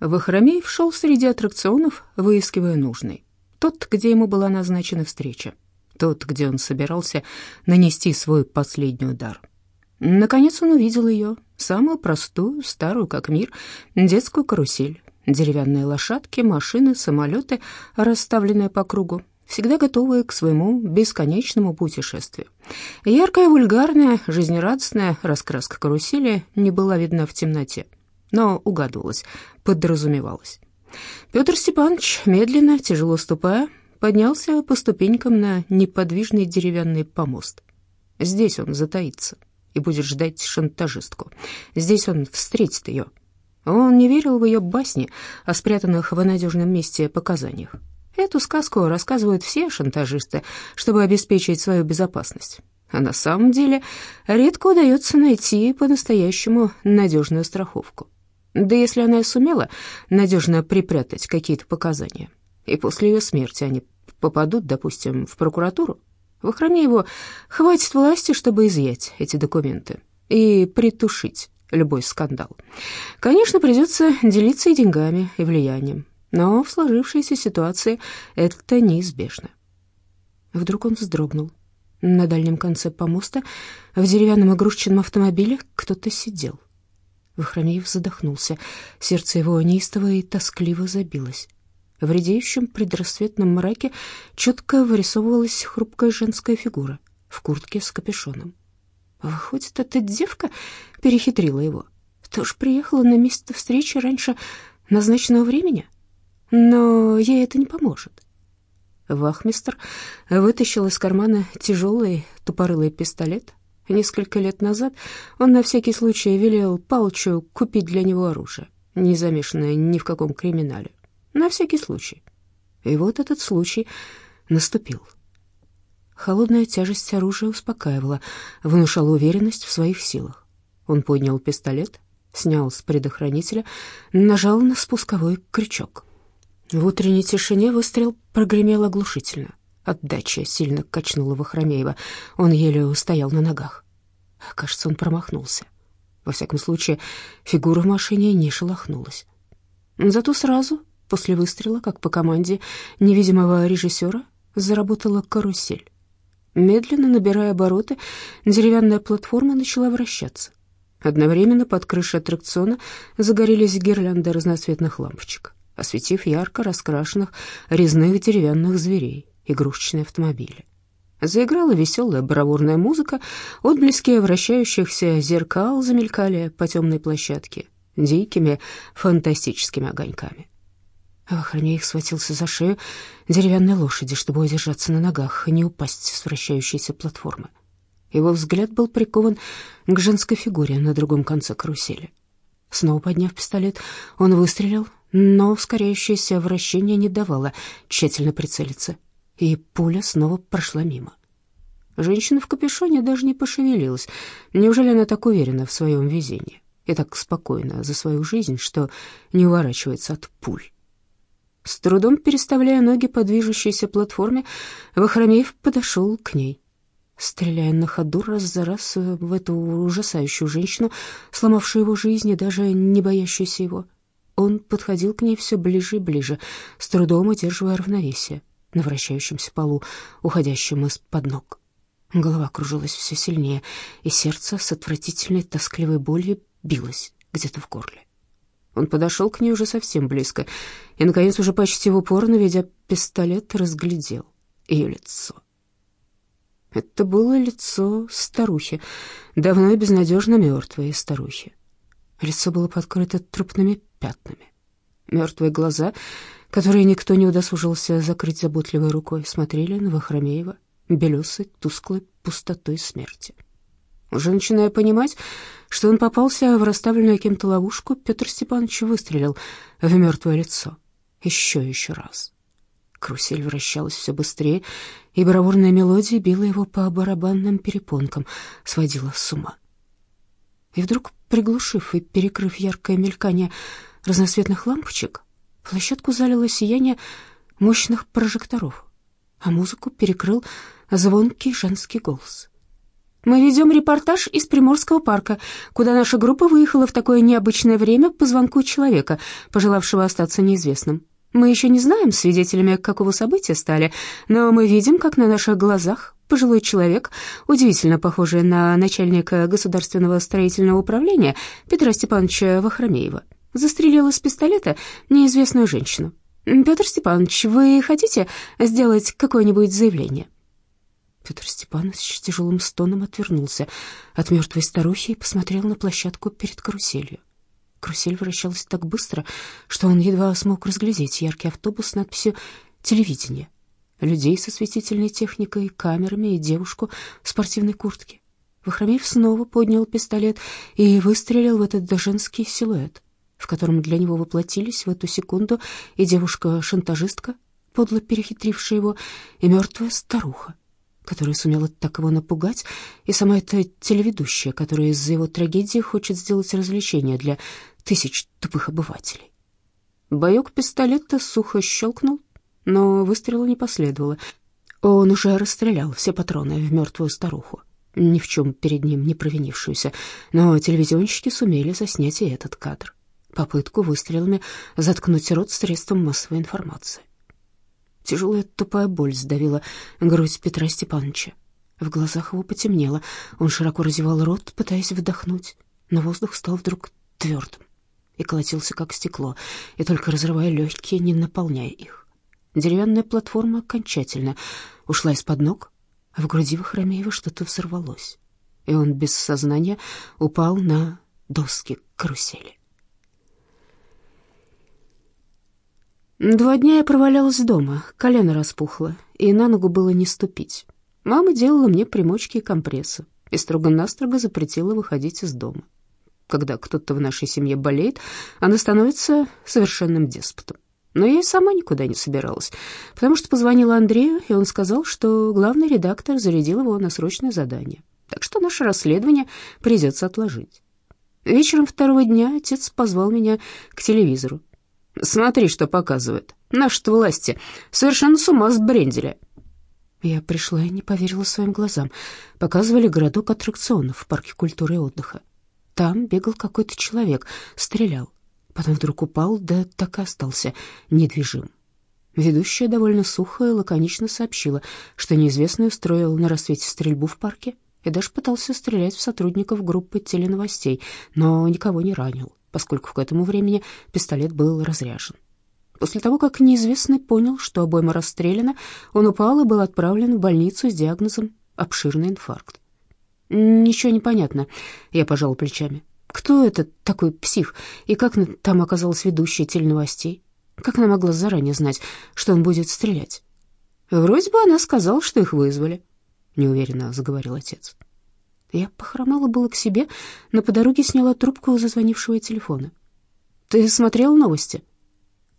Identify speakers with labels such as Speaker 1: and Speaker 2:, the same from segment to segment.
Speaker 1: Вахромеев шел среди аттракционов, выискивая нужный. Тот, где ему была назначена встреча. Тот, где он собирался нанести свой последний удар. Наконец он увидел ее, самую простую, старую как мир, детскую карусель. Деревянные лошадки, машины, самолеты, расставленные по кругу, всегда готовые к своему бесконечному путешествию. Яркая, вульгарная, жизнерадостная раскраска карусели не была видна в темноте, но угадывалась, подразумевалась. Петр Степанович, медленно, тяжело ступая, поднялся по ступенькам на неподвижный деревянный помост. Здесь он затаится и будет ждать шантажистку. Здесь он встретит ее. Он не верил в ее басни о спрятанных в надежном месте показаниях. Эту сказку рассказывают все шантажисты, чтобы обеспечить свою безопасность. А на самом деле редко удается найти по-настоящему надежную страховку. Да если она и сумела надежно припрятать какие-то показания, и после ее смерти они попадут, допустим, в прокуратуру, в охране его хватит власти, чтобы изъять эти документы и притушить любой скандал. Конечно, придется делиться и деньгами, и влиянием, но в сложившейся ситуации это неизбежно. Вдруг он вздрогнул. На дальнем конце помоста в деревянном игрушечном автомобиле кто-то сидел. Вахромеев задохнулся. Сердце его неистово и тоскливо забилось. В редеющем предрассветном мраке четко вырисовывалась хрупкая женская фигура в куртке с капюшоном. Выходит, эта девка перехитрила его. Тоже приехала на место встречи раньше назначенного времени? Но ей это не поможет. Вахмистр вытащил из кармана тяжелый тупорылый пистолет, Несколько лет назад он на всякий случай велел Палчу купить для него оружие, не замешанное ни в каком криминале. На всякий случай. И вот этот случай наступил. Холодная тяжесть оружия успокаивала, внушала уверенность в своих силах. Он поднял пистолет, снял с предохранителя, нажал на спусковой крючок. В утренней тишине выстрел прогремел оглушительно. Отдача сильно качнула Вахромеева. Он еле устоял на ногах. Кажется, он промахнулся. Во всяком случае, фигура в машине не шелохнулась. Зато сразу, после выстрела, как по команде невидимого режиссера, заработала карусель. Медленно набирая обороты, деревянная платформа начала вращаться. Одновременно под крышей аттракциона загорелись гирлянды разноцветных лампочек, осветив ярко раскрашенных резных деревянных зверей игрушечные автомобили. Заиграла веселая бравурная музыка, отблески вращающихся зеркал замелькали по темной площадке дикими фантастическими огоньками. Их схватился за шею деревянной лошади, чтобы удержаться на ногах и не упасть с вращающейся платформы. Его взгляд был прикован к женской фигуре на другом конце карусели. Снова подняв пистолет, он выстрелил, но ускоряющееся вращение не давало тщательно прицелиться и пуля снова прошла мимо. Женщина в капюшоне даже не пошевелилась. Неужели она так уверена в своем везении и так спокойна за свою жизнь, что не уворачивается от пуль? С трудом переставляя ноги по движущейся платформе, Вахромеев подошел к ней. Стреляя на ходу раз за раз в эту ужасающую женщину, сломавшую его жизнь и даже не боящуюся его, он подходил к ней все ближе и ближе, с трудом удерживая равновесие на вращающемся полу, уходящем из-под ног. Голова кружилась все сильнее, и сердце с отвратительной тоскливой болью билось где-то в горле. Он подошел к ней уже совсем близко, и, наконец, уже почти в упор, наведя пистолет, разглядел ее лицо. Это было лицо старухи, давно и безнадежно мертвой старухи. Лицо было подкрыто трупными пятнами. Мертвые глаза которые никто не удосужился закрыть заботливой рукой, смотрели на Вахромеева белесой, тусклой пустотой смерти. Уже начиная понимать, что он попался в расставленную кем-то ловушку, Петр Степанович выстрелил в мертвое лицо. Еще и еще раз. Карусель вращалась все быстрее, и бравурная мелодия била его по барабанным перепонкам, сводила с ума. И вдруг, приглушив и перекрыв яркое мелькание разноцветных лампочек, Площадку залило сияние мощных прожекторов, а музыку перекрыл звонкий женский голос. Мы ведем репортаж из Приморского парка, куда наша группа выехала в такое необычное время по звонку человека, пожелавшего остаться неизвестным. Мы еще не знаем, свидетелями какого события стали, но мы видим, как на наших глазах пожилой человек, удивительно похожий на начальника государственного строительного управления Петра Степановича Вахромеева, застрелил из пистолета неизвестную женщину. «Петр Степанович, вы хотите сделать какое-нибудь заявление?» Петр Степанович тяжелым стоном отвернулся от мертвой старухи и посмотрел на площадку перед каруселью. Карусель вращалась так быстро, что он едва смог разглядеть яркий автобус с надписью «Телевидение», людей со светительной техникой, камерами и девушку в спортивной куртке. Вахромеев снова поднял пистолет и выстрелил в этот женский силуэт, в котором для него воплотились в эту секунду и девушка-шантажистка, подло перехитрившая его, и мертвая старуха которая сумела так его напугать, и сама эта телеведущая, которая из-за его трагедии хочет сделать развлечение для тысяч тупых обывателей. Боек пистолета сухо щелкнул, но выстрела не последовало. Он уже расстрелял все патроны в мертвую старуху, ни в чем перед ним не провинившуюся, но телевизионщики сумели заснять и этот кадр. Попытку выстрелами заткнуть рот средством массовой информации. Тяжелая тупая боль сдавила грудь Петра Степановича. В глазах его потемнело. Он широко разевал рот, пытаясь вдохнуть, но воздух стал вдруг твердым и колотился, как стекло, и только разрывая легкие, не наполняя их. Деревянная платформа окончательно ушла из-под ног, а в груди Вахромеева что-то взорвалось, и он без сознания упал на доски карусели. Два дня я провалялась дома, колено распухло, и на ногу было не ступить. Мама делала мне примочки и компрессы и строго-настрого запретила выходить из дома. Когда кто-то в нашей семье болеет, она становится совершенным деспотом. Но я и сама никуда не собиралась, потому что позвонила Андрею, и он сказал, что главный редактор зарядил его на срочное задание. Так что наше расследование придется отложить. Вечером второго дня отец позвал меня к телевизору. Смотри, что показывают. Наши-то власти совершенно с ума сбрендили. Я пришла и не поверила своим глазам. Показывали городок аттракционов в парке культуры и отдыха. Там бегал какой-то человек, стрелял. Потом вдруг упал, да так и остался недвижим. Ведущая довольно сухо и лаконично сообщила, что неизвестный устроил на рассвете стрельбу в парке и даже пытался стрелять в сотрудников группы теленовостей, но никого не ранил поскольку к этому времени пистолет был разряжен. После того, как неизвестный понял, что обойма расстреляна, он упал и был отправлен в больницу с диагнозом «обширный инфаркт». «Ничего не понятно», — я пожал плечами. «Кто этот такой псих, и как там оказалась ведущая теленовостей? Как она могла заранее знать, что он будет стрелять?» «Вроде бы она сказала, что их вызвали», — неуверенно заговорил отец. Я похромала было к себе, но по дороге сняла трубку у зазвонившего телефона. «Ты смотрел новости?»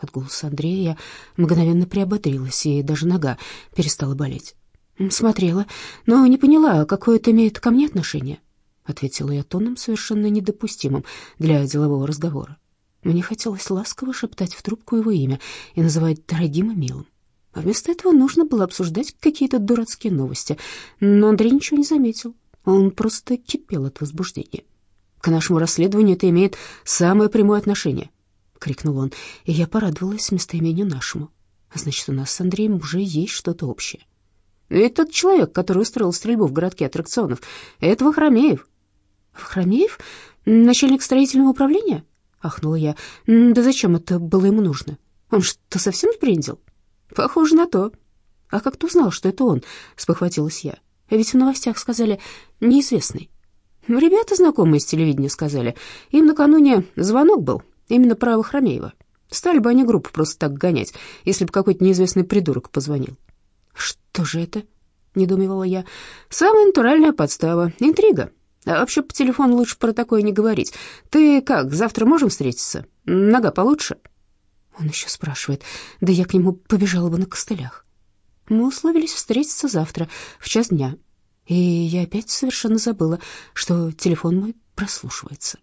Speaker 1: От голоса Андрея я мгновенно приободрилась, и даже нога перестала болеть. «Смотрела, но не поняла, какое это имеет ко мне отношение», — ответила я тоном, совершенно недопустимым для делового разговора. Мне хотелось ласково шептать в трубку его имя и называть дорогим и милым. А вместо этого нужно было обсуждать какие-то дурацкие новости, но Андрей ничего не заметил. Он просто кипел от возбуждения. «К нашему расследованию это имеет самое прямое отношение», — крикнул он, и я порадовалась местоимению нашему. «Значит, у нас с Андреем уже есть что-то общее». «Ведь тот человек, который устроил стрельбу в городке аттракционов, это Вахромеев». «Вахромеев? Начальник строительного управления?» — ахнула я. «Да зачем это было ему нужно? Он что, совсем сбрендил?» «Похоже на то». «А как ты узнал, что это он?» — спохватилась я. А ведь в новостях сказали «неизвестный». Ребята, знакомые с телевидения, сказали. Им накануне звонок был, именно про Вахромеева. Стали бы они группу просто так гонять, если бы какой-то неизвестный придурок позвонил. «Что же это?» — недоумевала я. «Самая натуральная подстава. Интрига. А вообще по телефону лучше про такое не говорить. Ты как, завтра можем встретиться? Нога получше?» Он еще спрашивает. Да я к нему побежала бы на костылях. Мы условились встретиться завтра в час дня, и я опять совершенно забыла, что телефон мой прослушивается.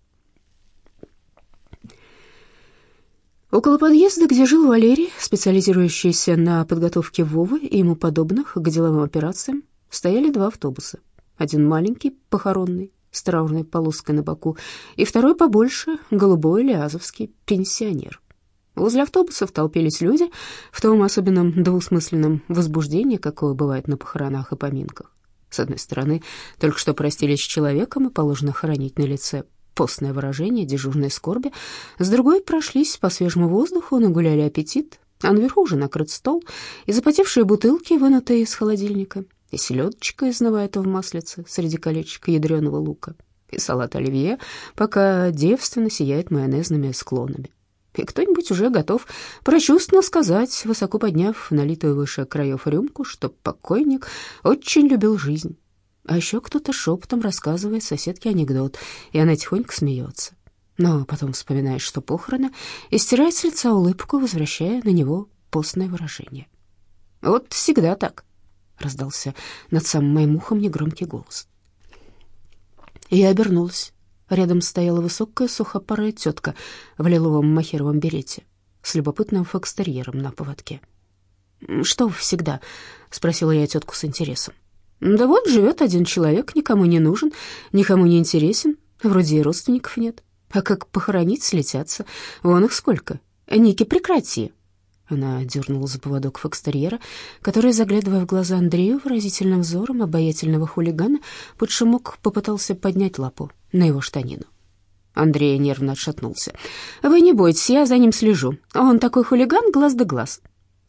Speaker 1: Около подъезда, где жил Валерий, специализирующийся на подготовке Вовы и ему подобных к деловым операциям, стояли два автобуса. Один маленький, похоронный, с траурной полоской на боку, и второй побольше, голубой лиазовский, пенсионер. Возле автобусов толпились люди в том особенном двусмысленном возбуждении, какое бывает на похоронах и поминках. С одной стороны, только что простились с человеком, и положено хранить на лице постное выражение дежурной скорби, с другой прошлись по свежему воздуху, нагуляли аппетит, а наверху уже накрыт стол, и запотевшие бутылки, вынутые из холодильника, и селедочка, изнывает в маслице среди колечек ядреного лука, и салат оливье, пока девственно сияет майонезными склонами. И кто-нибудь уже готов прочувственно сказать, высоко подняв налитую выше краев рюмку, что покойник очень любил жизнь. А еще кто-то шепотом рассказывает соседке анекдот, и она тихонько смеется. Но потом вспоминает, что похороны, и стирает с лица улыбку, возвращая на него постное выражение. «Вот всегда так», — раздался над самым моим ухом негромкий голос. Я обернулась. Рядом стояла высокая сухопарая тетка в лиловом махеровом берете с любопытным фокстерьером на поводке. «Что всегда?» — спросила я тетку с интересом. «Да вот живет один человек, никому не нужен, никому не интересен, вроде и родственников нет. А как похоронить, слетятся, вон их сколько. Ники, прекрати!» Она дернула за поводок фокстерьера, который, заглядывая в глаза Андрею выразительным взором обаятельного хулигана, под шумок попытался поднять лапу на его штанину. Андрей нервно отшатнулся. «Вы не бойтесь, я за ним слежу. Он такой хулиган, глаз да глаз».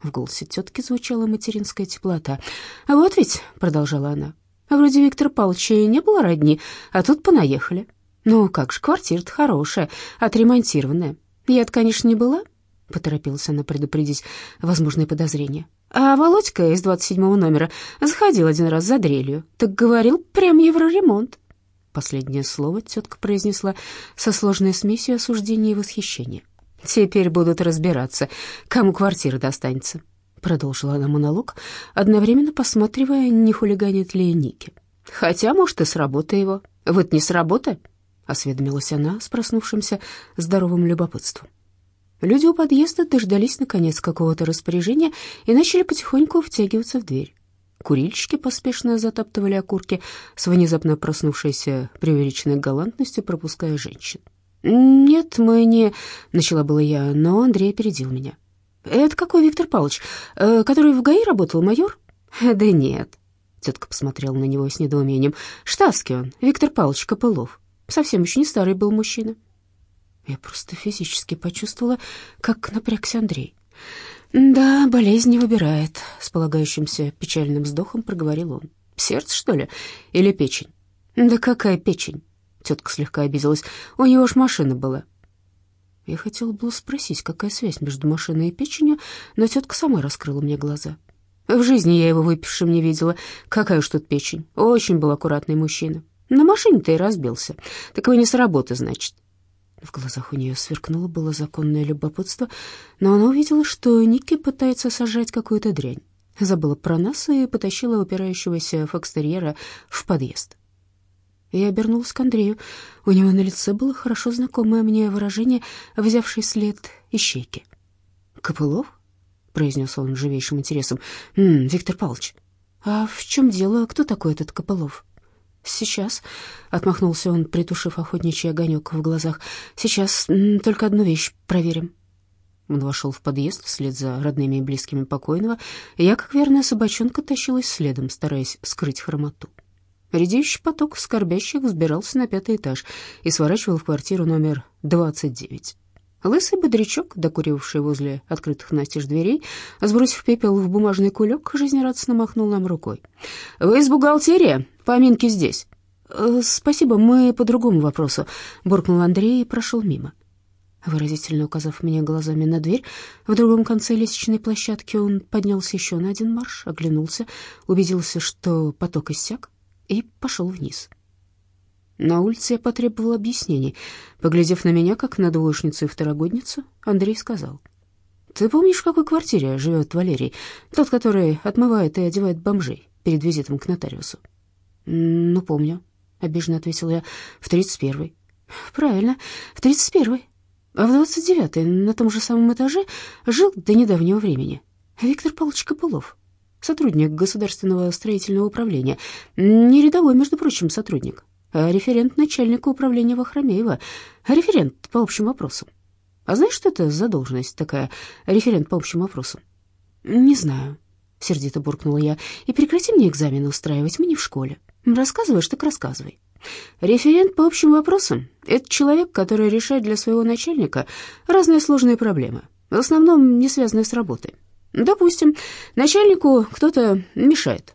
Speaker 1: В голосе тетки звучала материнская теплота. «А вот ведь», — продолжала она, — «вроде Виктора Павловича и не было родни, а тут понаехали. Ну, как же, квартира-то хорошая, отремонтированная. Я-то, конечно, не была, — поторопилась она предупредить возможные подозрения. «А Володька из 27-го номера заходил один раз за дрелью, так говорил, прям евроремонт». Последнее слово тетка произнесла со сложной смесью осуждения и восхищения. «Теперь будут разбираться, кому квартира достанется», — продолжила она монолог, одновременно посматривая, не хулиганит ли Ники. «Хотя, может, и с работы его. Вот не с работы?» — осведомилась она с проснувшимся здоровым любопытством. Люди у подъезда дождались, наконец, какого-то распоряжения и начали потихоньку втягиваться в дверь. Курильщики поспешно затаптывали окурки с внезапно проснувшейся преувеличенной галантностью, пропуская женщин. «Нет, мы не...» — начала была я, но Андрей опередил меня. «Это какой Виктор Павлович? Э, который в ГАИ работал, майор?» «Да нет», — тетка посмотрела на него с недоумением. «Штатский он, Виктор Павлович Копылов. Совсем еще не старый был мужчина». Я просто физически почувствовала, как напрягся Андрей. «Да, болезнь не выбирает», — с полагающимся печальным вздохом проговорил он. «Сердце, что ли? Или печень?» «Да какая печень?» Тетка слегка обиделась. «У него ж машина была». Я хотела было спросить, какая связь между машиной и печенью, но тетка сама раскрыла мне глаза. В жизни я его выпившим не видела. Какая уж тут печень. Очень был аккуратный мужчина. На машине-то и разбился. Так вы не с работы, значит. В глазах у нее сверкнуло было законное любопытство, но она увидела, что Ники пытается сажать какую-то дрянь. Забыла про нас и потащила упирающегося фокстерьера в подъезд. Я обернулась к Андрею. У него на лице было хорошо знакомое мне выражение, взявший след ищейки. «Копылов?» — произнес он живейшим интересом. «М -м, «Виктор Павлович, а в чем дело? Кто такой этот Копылов?» «Сейчас», — отмахнулся он, притушив охотничий огонек в глазах. «Сейчас только одну вещь проверим». Он вошел в подъезд вслед за родными и близкими покойного, я, как верная собачонка, тащилась следом, стараясь скрыть хромоту. Редеющий поток скорбящих взбирался на пятый этаж и сворачивал в квартиру номер 29. Лысый бодрячок, докуривавший возле открытых настежь дверей, сбросив пепел в бумажный кулек, жизнерадостно махнул нам рукой. «Вы из бухгалтерии? Поминки здесь». «Э, «Спасибо, мы по другому вопросу», — буркнул Андрей и прошел мимо. Выразительно указав мне глазами на дверь, в другом конце лестничной площадки он поднялся еще на один марш, оглянулся, убедился, что поток иссяк, и пошел вниз. На улице я потребовал объяснений. Поглядев на меня, как на двоечницу и второгодницу, Андрей сказал. «Ты помнишь, в какой квартире живет Валерий? Тот, который отмывает и одевает бомжей перед визитом к нотариусу?» «Ну, помню», — обиженно ответил я. «В тридцать первый». «Правильно, в тридцать первый. А в двадцать девятый на том же самом этаже жил до недавнего времени Виктор Павлович Копылов». сотрудник государственного строительного управления. Не рядовой, между прочим, сотрудник, референт начальника управления Вахромеева, референт по общим вопросам. А знаешь, что это за должность такая, референт по общим вопросам? Не знаю, сердито буркнула я. И прекрати мне экзамены устраивать, мы не в школе. Рассказываешь, так рассказывай. Референт по общим вопросам — это человек, который решает для своего начальника разные сложные проблемы, в основном не связанные с работой. Допустим, начальнику кто-то мешает.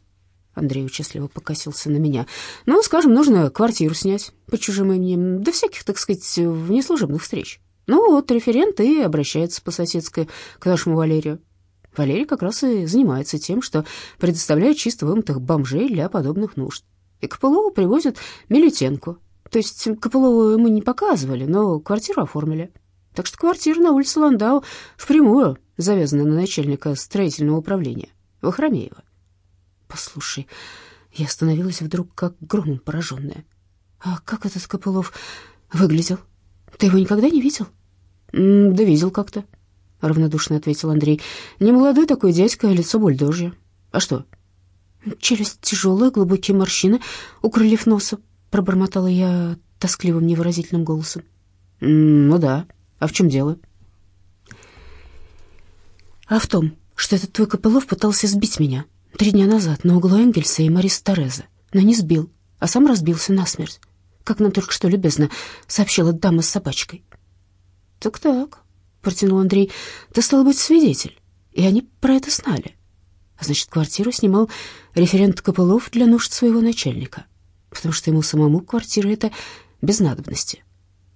Speaker 1: Андрей участливо покосился на меня. Ну, скажем, нужно квартиру снять под чужим именем, до всяких, так сказать, внеслужебных встреч. Ну вот, референт и обращается по-соседски к нашему Валерию. Валерий как раз и занимается тем, что предоставляет чисто вымытых бомжей для подобных нужд. И Копылову привозят Милютенку. То есть Копылову мы не показывали, но квартиру оформили. Так что квартира на улице Ландау впрямую завязана на начальника строительного управления Вахромеева. Послушай, я остановилась вдруг как громом пораженная. А как этот Копылов выглядел? Ты его никогда не видел? Да видел как-то, равнодушно ответил Андрей. Не молодой такой дядька, лицо бульдожье. А что? Челюсть тяжелая, глубокие морщины у крыльев носа, пробормотала я тоскливым невыразительным голосом. Ну да. А в чем дело? А в том, что этот твой Копылов пытался сбить меня три дня назад на углу Энгельса и Марис Тореза, но не сбил, а сам разбился насмерть, как нам только что любезно сообщила дама с собачкой. «Так-так», — протянул Андрей, — «ты, стал быть, свидетель, и они про это знали. А значит, квартиру снимал референт Копылов для нужд своего начальника, потому что ему самому квартира эта без надобности».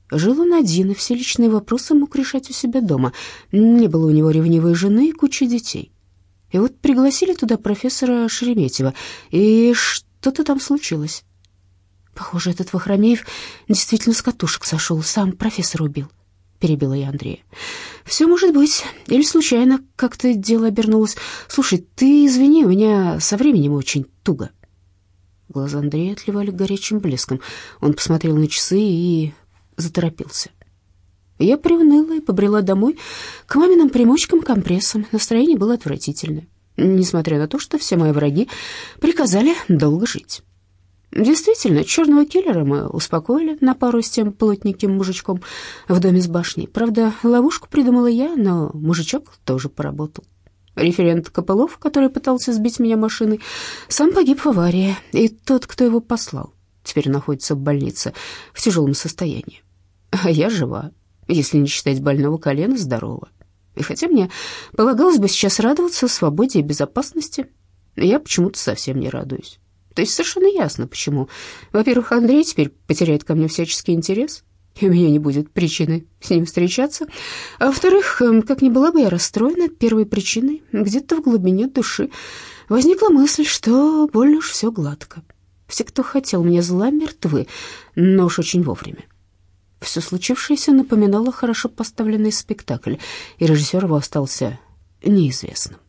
Speaker 1: Жил он один, и все личные вопросы мог решать у себя дома. Не было у него ревнивой жены и кучи детей. И вот пригласили туда профессора Шереметьева, и что-то там случилось. Похоже, этот Вахромеев действительно с катушек сошел, сам профессора убил. Перебила я Андрея. «Все может быть. Или случайно как-то дело обернулось. Слушай, ты извини, у меня со временем очень туго». Глаза Андрея отливали горячим блеском. Он посмотрел на часы и заторопился. Я привныла и побрела домой к маминым примочкам компрессам. Настроение было отвратительное, несмотря на то, что все мои враги приказали долго жить. Действительно, черного киллера мы успокоили на пару с тем плотненьким мужичком в доме с башней. Правда, ловушку придумала я, но мужичок тоже поработал. Референт Копылов, который пытался сбить меня машиной, сам погиб в аварии, и тот, кто его послал, теперь находится в больнице в тяжелом состоянии. А я жива, если не считать больного колена, здорова. И хотя мне полагалось бы сейчас радоваться свободе и безопасности, я почему-то совсем не радуюсь. То есть совершенно ясно, почему. Во-первых, Андрей теперь потеряет ко мне всяческий интерес, и у меня не будет причины с ним встречаться. А во-вторых, эм, как ни была бы я расстроена, первой причиной где-то в глубине души возникла мысль, что больно уж все гладко. Все, кто хотел мне зла, мертвы, но уж очень вовремя. Все случившееся напоминало хорошо поставленный спектакль, и режиссер его остался неизвестным.